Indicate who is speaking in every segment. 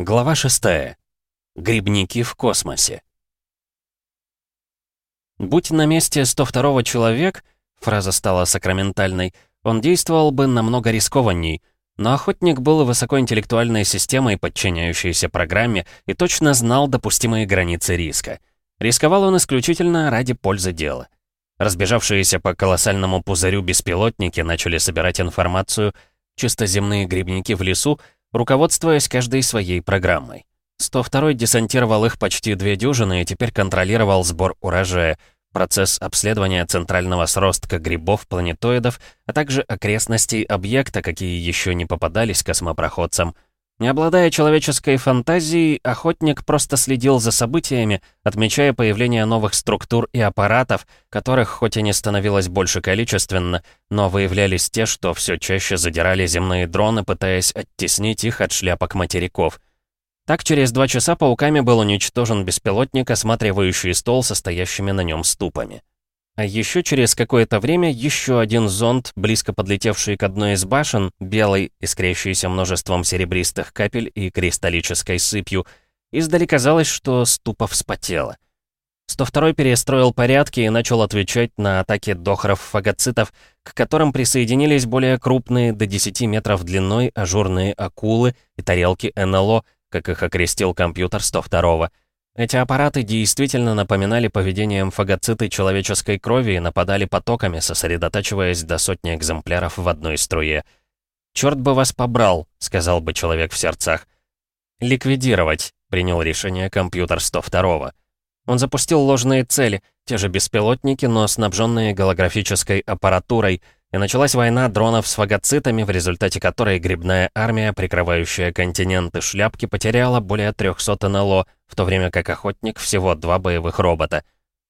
Speaker 1: Глава 6. Грибники в космосе. Будь на месте 102-го человек, фраза стала сакраментальной, он действовал бы намного рискованней, но охотник был высокоинтеллектуальной системой, подчиняющейся программе, и точно знал допустимые границы риска. Рисковал он исключительно ради пользы дела. Разбежавшиеся по колоссальному пузырю беспилотники начали собирать информацию, чисто земные грибники в лесу — руководствуясь каждой своей программой. 102-й десантировал их почти две дюжины и теперь контролировал сбор урожая, процесс обследования центрального сростка грибов-планетоидов, а также окрестностей объекта, какие еще не попадались космопроходцам — не обладая человеческой фантазией, охотник просто следил за событиями, отмечая появление новых структур и аппаратов, которых хоть и не становилось больше количественно, но выявлялись те, что все чаще задирали земные дроны, пытаясь оттеснить их от шляпок материков. Так через два часа пауками был уничтожен беспилотник, осматривающий стол со стоящими на нем ступами. А еще через какое-то время еще один зонд, близко подлетевший к одной из башен, белый, искрящийся множеством серебристых капель и кристаллической сыпью, издали казалось, что ступа вспотела. 102-й перестроил порядки и начал отвечать на атаки дохров-фагоцитов, к которым присоединились более крупные, до 10 метров длиной, ажурные акулы и тарелки НЛО, как их окрестил компьютер 102-го. Эти аппараты действительно напоминали поведением фагоциты человеческой крови и нападали потоками, сосредотачиваясь до сотни экземпляров в одной струе. «Чёрт бы вас побрал», — сказал бы человек в сердцах. «Ликвидировать», — принял решение компьютер 102-го. Он запустил ложные цели, те же беспилотники, но снабженные голографической аппаратурой — и началась война дронов с фагоцитами, в результате которой грибная армия, прикрывающая континенты шляпки, потеряла более 300 НЛО, в то время как охотник всего два боевых робота.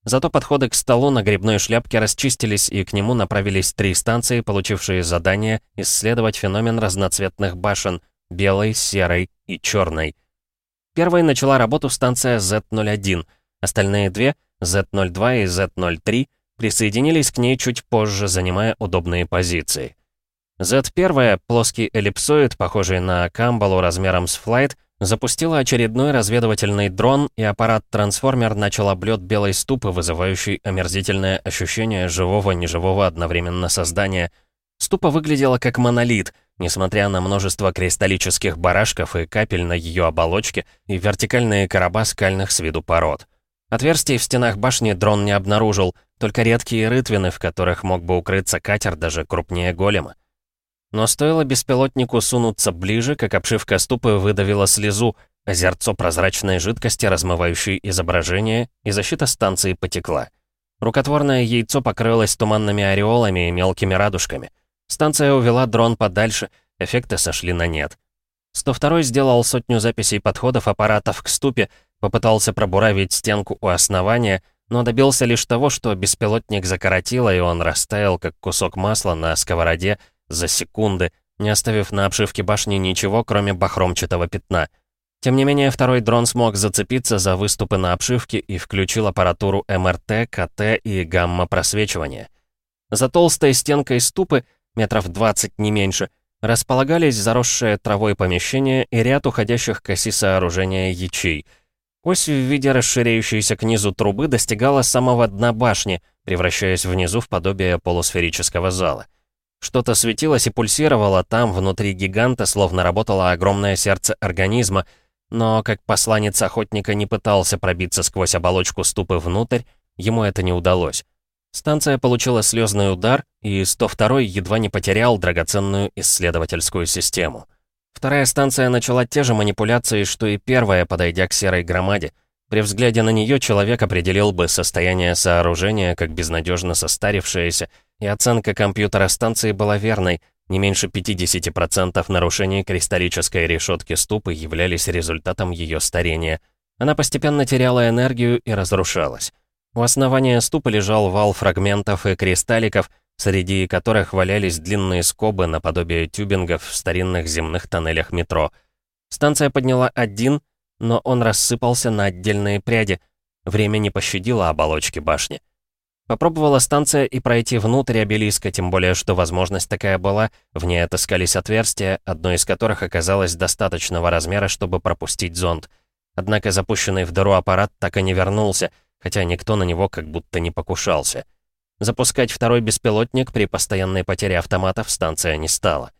Speaker 1: Зато подходы к столу на грибной шляпке расчистились, и к нему направились три станции, получившие задание исследовать феномен разноцветных башен — белой, серой и черной. Первой начала работу станция Z01, остальные две — Z02 и Z03 — присоединились к ней чуть позже, занимая удобные позиции. Z-1, плоский эллипсоид, похожий на Камбалу размером с флайт, запустила очередной разведывательный дрон, и аппарат-трансформер начал облет белой ступы, вызывающий омерзительное ощущение живого-неживого одновременно создания. Ступа выглядела как монолит, несмотря на множество кристаллических барашков и капель на ее оболочке и вертикальные короба скальных с виду пород. Отверстий в стенах башни дрон не обнаружил, только редкие рытвины, в которых мог бы укрыться катер даже крупнее голема. Но стоило беспилотнику сунуться ближе, как обшивка ступы выдавила слезу, озерцо прозрачной жидкости, размывающей изображение, и защита станции потекла. Рукотворное яйцо покрылось туманными ореолами и мелкими радужками. Станция увела дрон подальше, эффекты сошли на нет. 102 сделал сотню записей подходов аппаратов к ступе, Попытался пробуравить стенку у основания, но добился лишь того, что беспилотник закоротило, и он растаял, как кусок масла на сковороде, за секунды, не оставив на обшивке башни ничего, кроме бахромчатого пятна. Тем не менее, второй дрон смог зацепиться за выступы на обшивке и включил аппаратуру МРТ, КТ и гамма-просвечивания. За толстой стенкой ступы, метров 20 не меньше, располагались заросшее травой помещение и ряд уходящих к оси сооружения ячей — Ось в виде расширяющейся к низу трубы достигала самого дна башни, превращаясь внизу в подобие полусферического зала. Что-то светилось и пульсировало там, внутри гиганта, словно работало огромное сердце организма, но как посланец охотника не пытался пробиться сквозь оболочку ступы внутрь, ему это не удалось. Станция получила слезный удар, и 102 едва не потерял драгоценную исследовательскую систему. Вторая станция начала те же манипуляции, что и первая, подойдя к серой громаде. При взгляде на нее человек определил бы состояние сооружения как безнадежно состарившееся, и оценка компьютера станции была верной. Не меньше 50% нарушений кристаллической решетки ступы являлись результатом ее старения. Она постепенно теряла энергию и разрушалась. У основания ступы лежал вал фрагментов и кристалликов, среди которых валялись длинные скобы наподобие тюбингов в старинных земных тоннелях метро. Станция подняла один, но он рассыпался на отдельные пряди. Время не пощадило оболочки башни. Попробовала станция и пройти внутрь обелиска, тем более, что возможность такая была, в ней отыскались отверстия, одно из которых оказалось достаточного размера, чтобы пропустить зонд. Однако запущенный в дыру аппарат так и не вернулся, хотя никто на него как будто не покушался. Запускать второй беспилотник при постоянной потере автоматов станция не стала.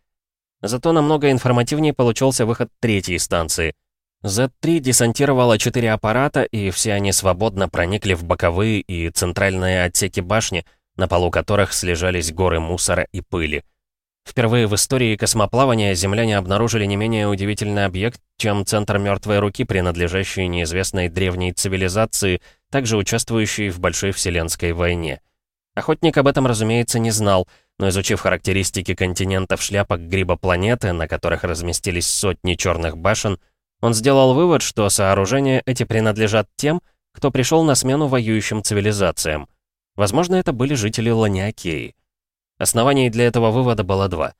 Speaker 1: Зато намного информативнее получился выход третьей станции — Z3 десантировала четыре аппарата, и все они свободно проникли в боковые и центральные отсеки башни, на полу которых слежались горы мусора и пыли. Впервые в истории космоплавания земляне обнаружили не менее удивительный объект, чем центр мертвой руки, принадлежащий неизвестной древней цивилизации, также участвующей в Большой Вселенской войне. Охотник об этом, разумеется, не знал, но изучив характеристики континентов шляпок гриба планеты, на которых разместились сотни черных башен, он сделал вывод, что сооружения эти принадлежат тем, кто пришел на смену воюющим цивилизациям. Возможно, это были жители Ланиакеи. Оснований для этого вывода было два.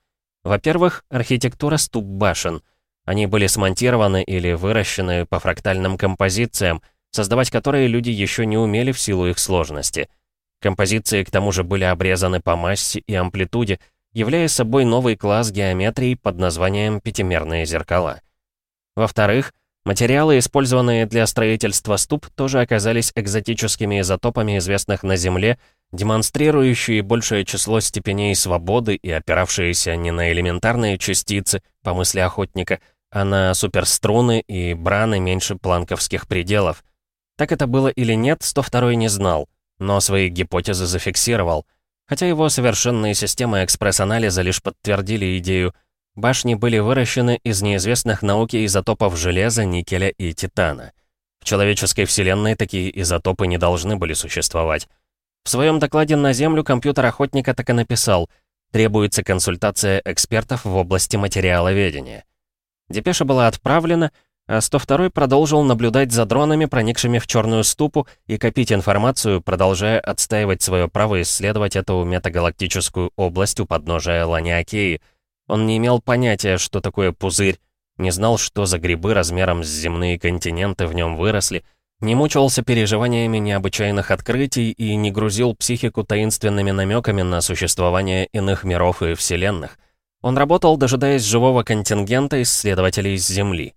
Speaker 1: Во-первых, архитектура ступ башен. Они были смонтированы или выращены по фрактальным композициям, создавать которые люди еще не умели в силу их сложности. Композиции к тому же были обрезаны по массе и амплитуде, являя собой новый класс геометрии под названием пятимерные зеркала. Во-вторых, материалы, использованные для строительства ступ, тоже оказались экзотическими изотопами, известных на Земле, демонстрирующие большее число степеней свободы и опиравшиеся не на элементарные частицы, по мысли охотника, а на суперструны и браны меньше планковских пределов. Так это было или нет, 102 не знал, но свои гипотезы зафиксировал, хотя его совершенные системы экспресс-анализа лишь подтвердили идею – Башни были выращены из неизвестных науке изотопов железа, никеля и титана. В человеческой вселенной такие изотопы не должны были существовать. В своем докладе на Землю компьютер охотника так и написал «Требуется консультация экспертов в области материаловедения». Депеша была отправлена, а 102 продолжил наблюдать за дронами, проникшими в черную ступу, и копить информацию, продолжая отстаивать свое право исследовать эту метагалактическую область у подножия Ланиакеи — он не имел понятия, что такое пузырь, не знал, что за грибы размером с земные континенты в нем выросли, не мучился переживаниями необычайных открытий и не грузил психику таинственными намеками на существование иных миров и вселенных. Он работал, дожидаясь живого контингента исследователей с Земли.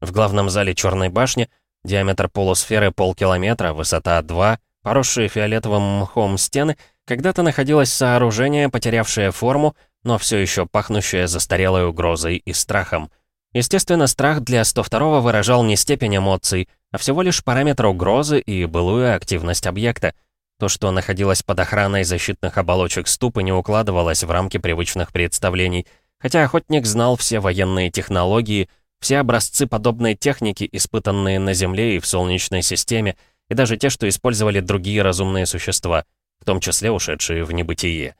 Speaker 1: В главном зале Черной башни диаметр полусферы полкилометра, высота 2, поросшие фиолетовым мхом стены, когда-то находилось сооружение, потерявшее форму, но все еще пахнущее застарелой угрозой и страхом. Естественно, страх для 102-го выражал не степень эмоций, а всего лишь параметр угрозы и былую активность объекта. То, что находилось под охраной защитных оболочек ступы, не укладывалось в рамки привычных представлений, хотя охотник знал все военные технологии, все образцы подобной техники, испытанные на Земле и в Солнечной системе, и даже те, что использовали другие разумные существа, в том числе ушедшие в небытие.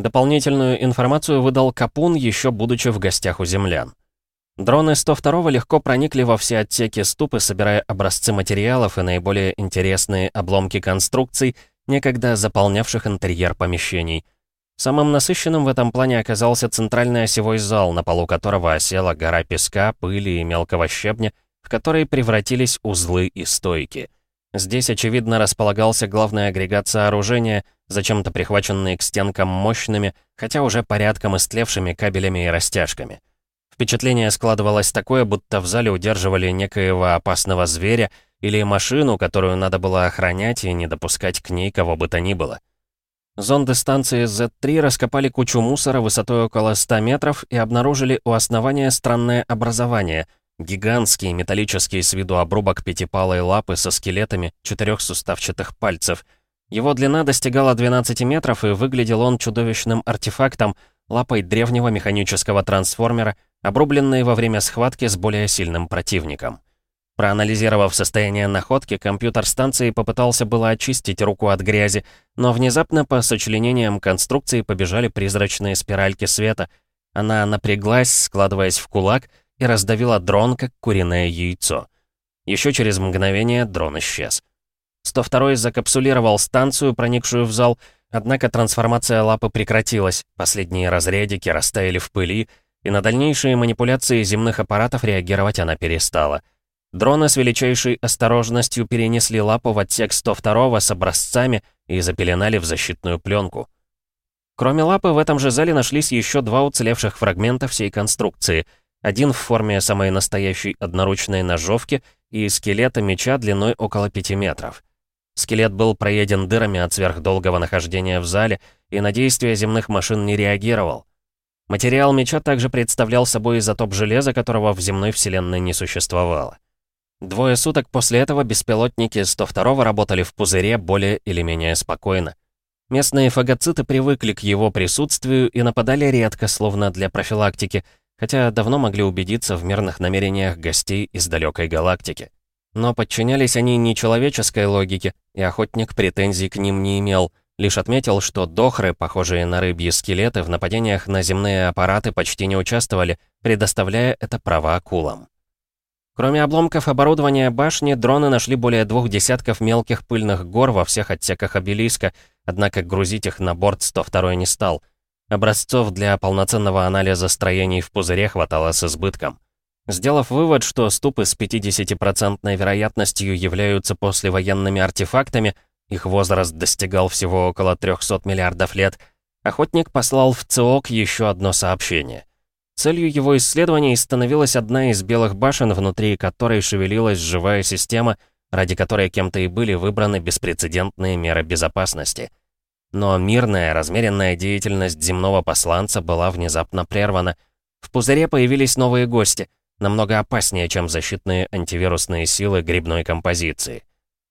Speaker 1: Дополнительную информацию выдал Капун, еще будучи в гостях у землян. Дроны 102-го легко проникли во все отсеки ступы, собирая образцы материалов и наиболее интересные обломки конструкций, некогда заполнявших интерьер помещений. Самым насыщенным в этом плане оказался центральный осевой зал, на полу которого осела гора песка, пыли и мелкого щебня, в которые превратились узлы и стойки. Здесь, очевидно, располагался главный агрегат сооружения, зачем-то прихваченный к стенкам мощными, хотя уже порядком истлевшими кабелями и растяжками. Впечатление складывалось такое, будто в зале удерживали некоего опасного зверя или машину, которую надо было охранять и не допускать к ней кого бы то ни было. Зонды станции Z3 раскопали кучу мусора высотой около 100 метров и обнаружили у основания странное образование — Гигантский металлический с виду обрубок пятипалой лапы со скелетами четырех суставчатых пальцев. Его длина достигала 12 метров, и выглядел он чудовищным артефактом, лапой древнего механического трансформера, обрубленной во время схватки с более сильным противником. Проанализировав состояние находки, компьютер станции попытался было очистить руку от грязи, но внезапно по сочленениям конструкции побежали призрачные спиральки света. Она напряглась, складываясь в кулак, и раздавила дрон, как куриное яйцо. Еще через мгновение дрон исчез. 102-й закапсулировал станцию, проникшую в зал, однако трансформация лапы прекратилась, последние разрядики растаяли в пыли, и на дальнейшие манипуляции земных аппаратов реагировать она перестала. Дроны с величайшей осторожностью перенесли лапу в отсек 102-го с образцами и запеленали в защитную пленку. Кроме лапы, в этом же зале нашлись еще два уцелевших фрагмента всей конструкции. Один в форме самой настоящей одноручной ножовки и скелета меча длиной около 5 метров. Скелет был проеден дырами от сверхдолгого нахождения в зале и на действия земных машин не реагировал. Материал меча также представлял собой изотоп железа, которого в земной вселенной не существовало. Двое суток после этого беспилотники 102-го работали в пузыре более или менее спокойно. Местные фагоциты привыкли к его присутствию и нападали редко, словно для профилактики, хотя давно могли убедиться в мирных намерениях гостей из далекой галактики. Но подчинялись они не человеческой логике, и охотник претензий к ним не имел, лишь отметил, что дохры, похожие на рыбьи скелеты, в нападениях на земные аппараты почти не участвовали, предоставляя это право акулам. Кроме обломков оборудования башни, дроны нашли более двух десятков мелких пыльных гор во всех отсеках обелиска, однако грузить их на борт 102 не стал. Образцов для полноценного анализа строений в пузыре хватало с избытком. Сделав вывод, что ступы с 50% вероятностью являются послевоенными артефактами, их возраст достигал всего около 300 миллиардов лет, охотник послал в ЦИОК еще одно сообщение. Целью его исследований становилась одна из белых башен, внутри которой шевелилась живая система, ради которой кем-то и были выбраны беспрецедентные меры безопасности. Но мирная, размеренная деятельность земного посланца была внезапно прервана. В пузыре появились новые гости, намного опаснее, чем защитные антивирусные силы грибной композиции.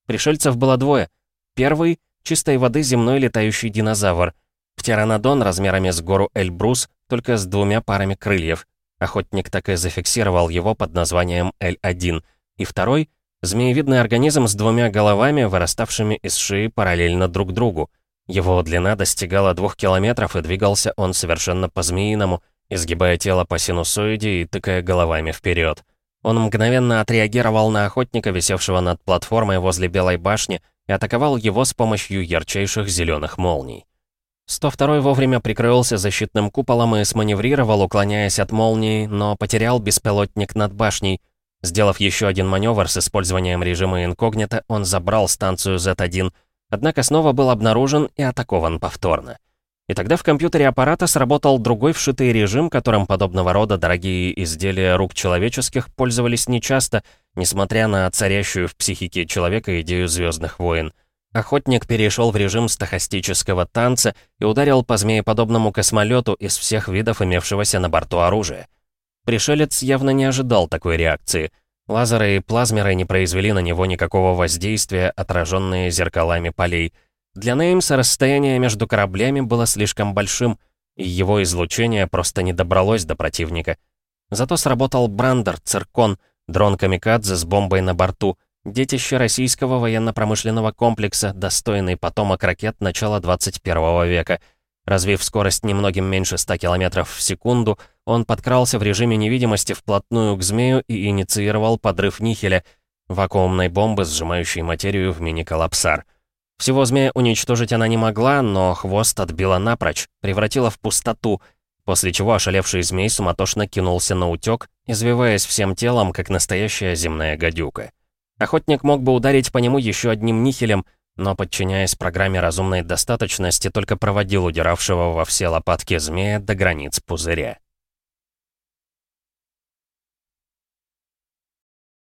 Speaker 1: Пришельцев было двое. Первый — чистой воды земной летающий динозавр. Птеранодон размерами с гору Эльбрус только с двумя парами крыльев. Охотник так и зафиксировал его под названием L1. И второй — змеевидный организм с двумя головами, выраставшими из шеи параллельно друг другу. Его длина достигала двух километров, и двигался он совершенно по-змеиному, изгибая тело по синусоиде и тыкая головами вперед. Он мгновенно отреагировал на охотника, висевшего над платформой возле Белой башни, и атаковал его с помощью ярчайших зеленых молний. 102 вовремя прикрылся защитным куполом и сманеврировал, уклоняясь от молнии, но потерял беспилотник над башней. Сделав еще один маневр с использованием режима инкогнито, он забрал станцию Z1, однако снова был обнаружен и атакован повторно. И тогда в компьютере аппарата сработал другой вшитый режим, которым подобного рода дорогие изделия рук человеческих пользовались нечасто, несмотря на царящую в психике человека идею звездных войн — Охотник перешел в режим стахастического танца и ударил по змееподобному космолету из всех видов имевшегося на борту оружия. Пришелец явно не ожидал такой реакции. Лазеры и плазмеры не произвели на него никакого воздействия, отраженные зеркалами полей. Для Неймса расстояние между кораблями было слишком большим, и его излучение просто не добралось до противника. Зато сработал Брандер, Циркон, дрон-камикадзе с бомбой на борту — Детище российского военно-промышленного комплекса, достойный потомок ракет начала 21 века. Развив скорость немногим меньше 100 км в секунду, он подкрался в режиме невидимости вплотную к змею и инициировал подрыв нихеля, вакуумной бомбы, сжимающей материю в мини-коллапсар. Всего змея уничтожить она не могла, но хвост отбила напрочь, превратила в пустоту, после чего ошалевший змей суматошно кинулся на утёк, извиваясь всем телом, как настоящая земная гадюка. Охотник мог бы ударить по нему еще одним нихелем, но, подчиняясь программе разумной достаточности, только проводил удиравшего во все лопатки змея до границ пузыря.